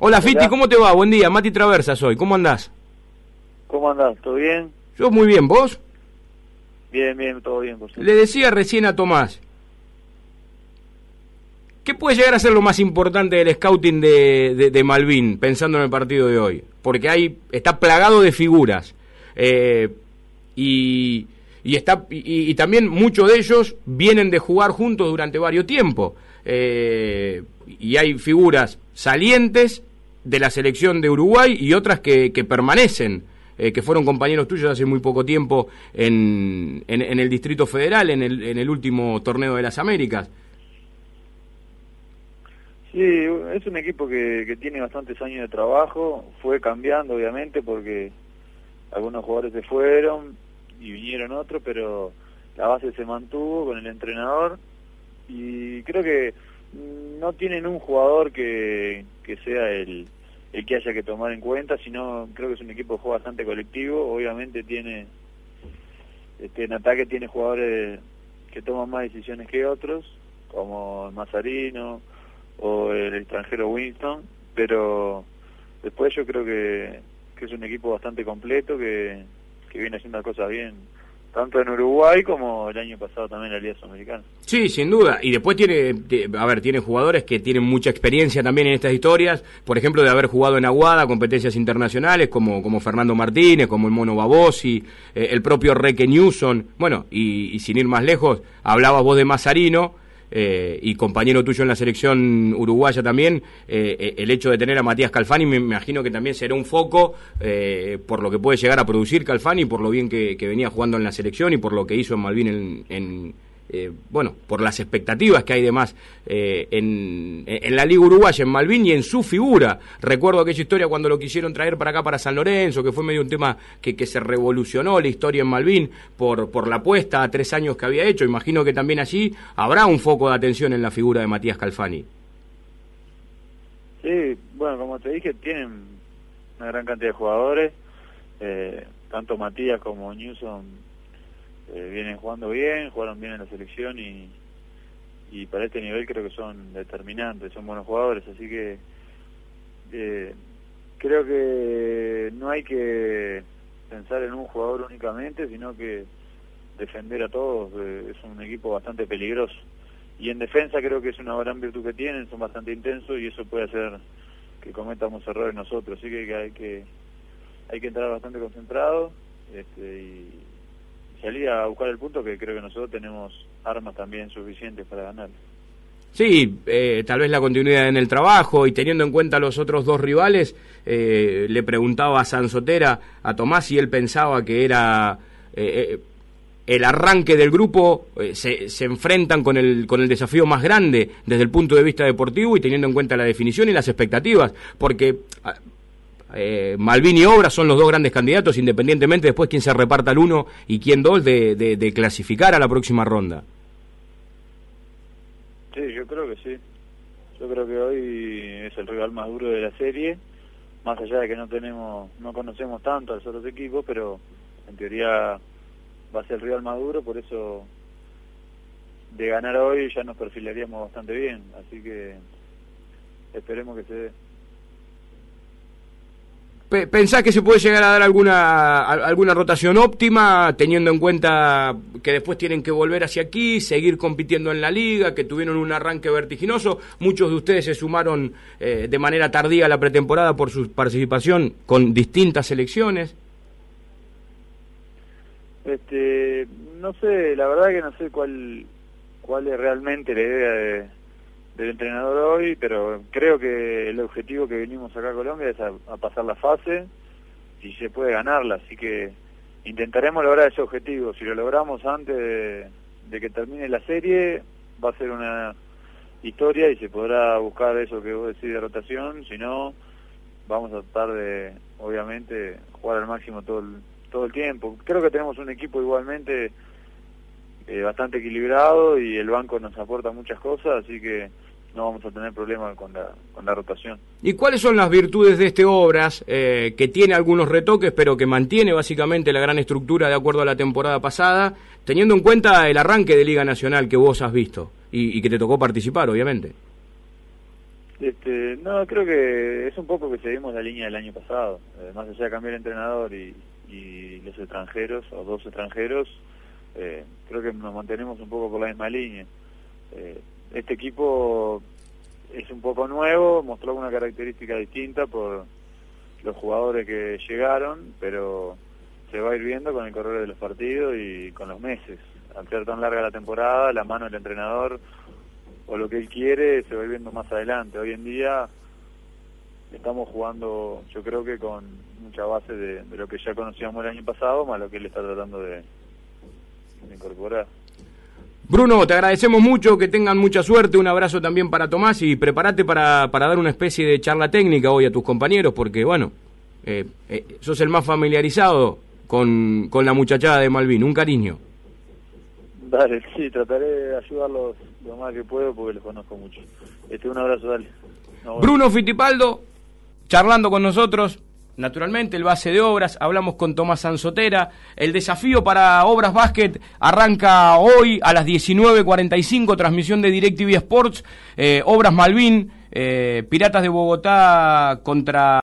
Hola Fiti, ¿cómo te va? Buen día, Mati Traversa soy, ¿cómo andás? ¿Cómo andás? ¿Todo bien? Yo muy bien, ¿vos? Bien, bien, todo bien. Por Le decía recién a Tomás, ¿qué puede llegar a ser lo más importante del scouting de, de, Malvin, pensando en el partido de hoy? Porque ahí está plagado de figuras. Eh, y, y, está, y, también muchos de ellos vienen de jugar juntos durante varios tiempos. Eh, y hay figuras salientes de la selección de Uruguay y otras que, que permanecen. Eh, que fueron compañeros tuyos hace muy poco tiempo en, en, el Distrito Federal, en el, en el último torneo de las Américas. Sí, es un equipo que, que tiene bastantes años de trabajo, fue cambiando obviamente porque algunos jugadores se fueron y vinieron otros, pero la base se mantuvo con el entrenador y creo que no tienen un jugador que, que sea el, el que haya que tomar en cuenta, sino creo que es un equipo que juega bastante colectivo, obviamente tiene este, en ataque tiene jugadores que toman más decisiones que otros, como Mazarino o el extranjero Winston, pero después yo creo que, que es un equipo bastante completo, que, que viene haciendo las cosas bien tanto en Uruguay como el año pasado también en la Liga Sudamericana. Sí, sin duda. Y después tiene, a ver, tiene jugadores que tienen mucha experiencia también en estas historias, por ejemplo, de haber jugado en Aguada, competencias internacionales, como, como Fernando Martínez, como el Mono Babosi, eh, el propio Reque Newson. Bueno, y, y sin ir más lejos, hablabas vos de Mazarino eh, y compañero tuyo en la selección uruguaya también, eh, eh, el hecho de tener a Matías Calfani me imagino que también será un foco por lo que puede llegar a producir Calfani, por lo bien que, venía jugando en la selección y por lo que hizo en Malvin en eh, bueno, por las expectativas que hay de más eh, en, en, la Liga Uruguaya, en Malvin y en su figura. Recuerdo aquella historia cuando lo quisieron traer para acá, para San Lorenzo, que fue medio un tema que, que se revolucionó la historia en Malvin por, por la apuesta a tres años que había hecho. Imagino que también allí habrá un foco de atención en la figura de Matías Calfani. Sí, bueno, como te dije, tienen una gran cantidad de jugadores, eh, tanto Matías como Newsom eh, vienen jugando bien, jugaron bien en la selección y, y para este nivel creo que son determinantes, son buenos jugadores, así que eh, creo que no hay que pensar en un jugador únicamente, sino que defender a todos, eh, es un equipo bastante peligroso. Y en defensa creo que es una gran virtud que tienen, son bastante intensos y eso puede hacer que cometamos errores nosotros, así que hay que hay que entrar bastante concentrado este, salir a buscar el punto que creo que nosotros tenemos armas también suficientes para ganar. Sí, eh, tal vez la continuidad en el trabajo y teniendo en cuenta los otros dos rivales, eh, le preguntaba a Sansotera, a Tomás, si él pensaba que era eh, el arranque del grupo, se, se, enfrentan con el, con el desafío más grande desde el punto de vista deportivo y teniendo en cuenta la definición y las expectativas, porque eh, Malvin y Obra son los dos grandes candidatos, independientemente después quién se reparta el uno y quién dos de, de, clasificar a la próxima ronda. Sí, yo creo que sí. Yo creo que hoy es el rival más duro de la serie, más allá de que no tenemos, no conocemos tanto a los otros equipos, pero en teoría va a ser el rival más duro, por eso de ganar hoy ya nos perfilaríamos bastante bien, así que esperemos que se dé. ¿Pensás que se puede llegar a dar alguna, alguna rotación óptima, teniendo en cuenta que después tienen que volver hacia aquí, seguir compitiendo en la liga, que tuvieron un arranque vertiginoso? Muchos de ustedes se sumaron eh, de manera tardía a la pretemporada por su participación con distintas selecciones. Este, no sé, la verdad que no sé cuál, cuál es realmente la idea de del entrenador hoy, pero creo que el objetivo que venimos acá a Colombia es a, pasar la fase y se puede ganarla, así que intentaremos lograr ese objetivo. Si lo logramos antes de, que termine la serie, va a ser una historia y se podrá buscar eso que vos decís de rotación, si no, vamos a tratar de, obviamente, jugar al máximo todo el, todo el tiempo. Creo que tenemos un equipo igualmente eh, bastante equilibrado y el banco nos aporta muchas cosas, así que no vamos a tener problemas con la, con la rotación. ¿Y cuáles son las virtudes de este Obras, eh, que tiene algunos retoques, pero que mantiene básicamente la gran estructura de acuerdo a la temporada pasada, teniendo en cuenta el arranque de Liga Nacional que vos has visto y, que te tocó participar, obviamente? Este, no, creo que es un poco que seguimos la línea del año pasado. Eh, más allá de cambiar el entrenador y, y los extranjeros, o dos extranjeros, eh, creo que nos mantenemos un poco por la misma línea. Eh, este equipo es un poco nuevo, mostró una característica distinta por los jugadores que llegaron, pero se va a ir viendo con el correr de los partidos y con los meses. Al ser tan larga la temporada, la mano del entrenador o lo que él quiere se va a ir viendo más adelante. Hoy en día estamos jugando, yo creo que con mucha base de, lo que ya conocíamos el año pasado, más lo que él está tratando de, incorporar. Bruno, te agradecemos mucho, que tengan mucha suerte, un abrazo también para Tomás y prepárate para, para dar una especie de charla técnica hoy a tus compañeros, porque bueno, eh, eh, sos el más familiarizado con, con la muchachada de Malvin, un cariño. Dale, sí, trataré de ayudarlos lo más que puedo porque les conozco mucho. Este, un abrazo, dale. Bruno Fitipaldo, charlando con nosotros, naturalmente, el base de obras, hablamos con Tomás Sanzotera, el desafío para Obras Básquet arranca hoy a las 19.45, transmisión de DirecTV Sports, eh, Obras Malvin, eh, Piratas de Bogotá contra...